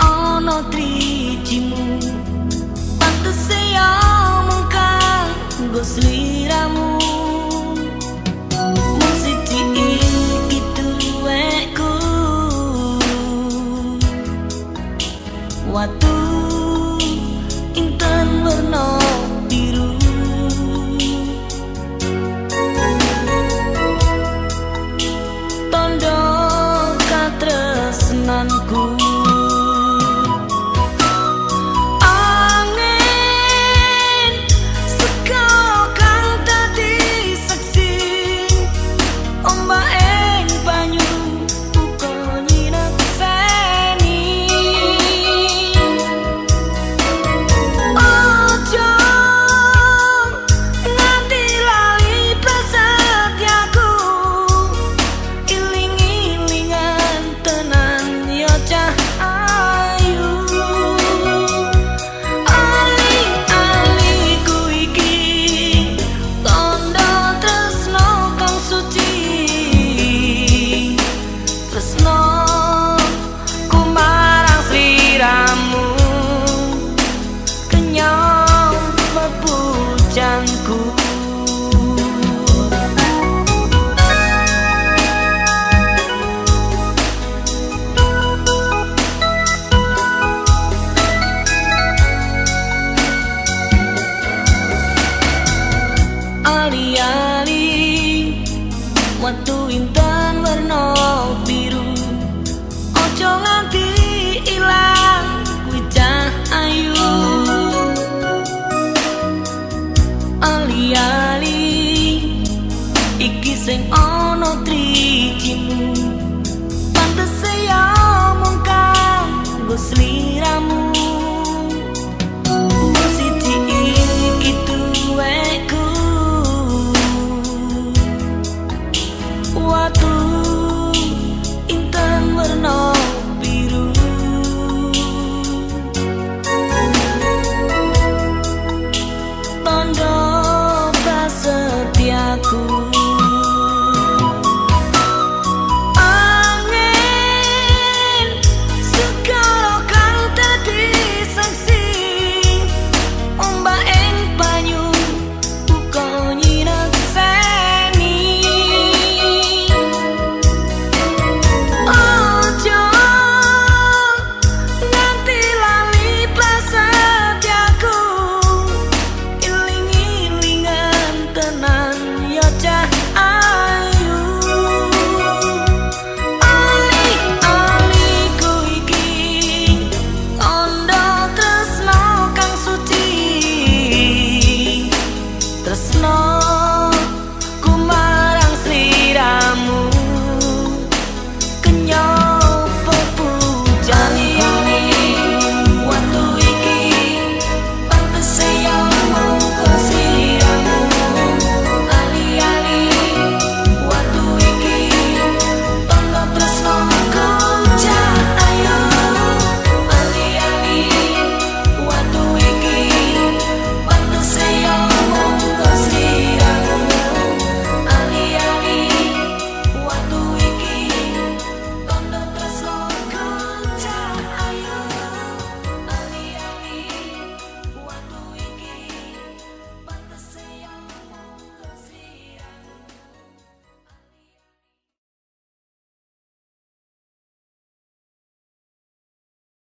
ana trijimu. Pantese ya mungkang go sliramu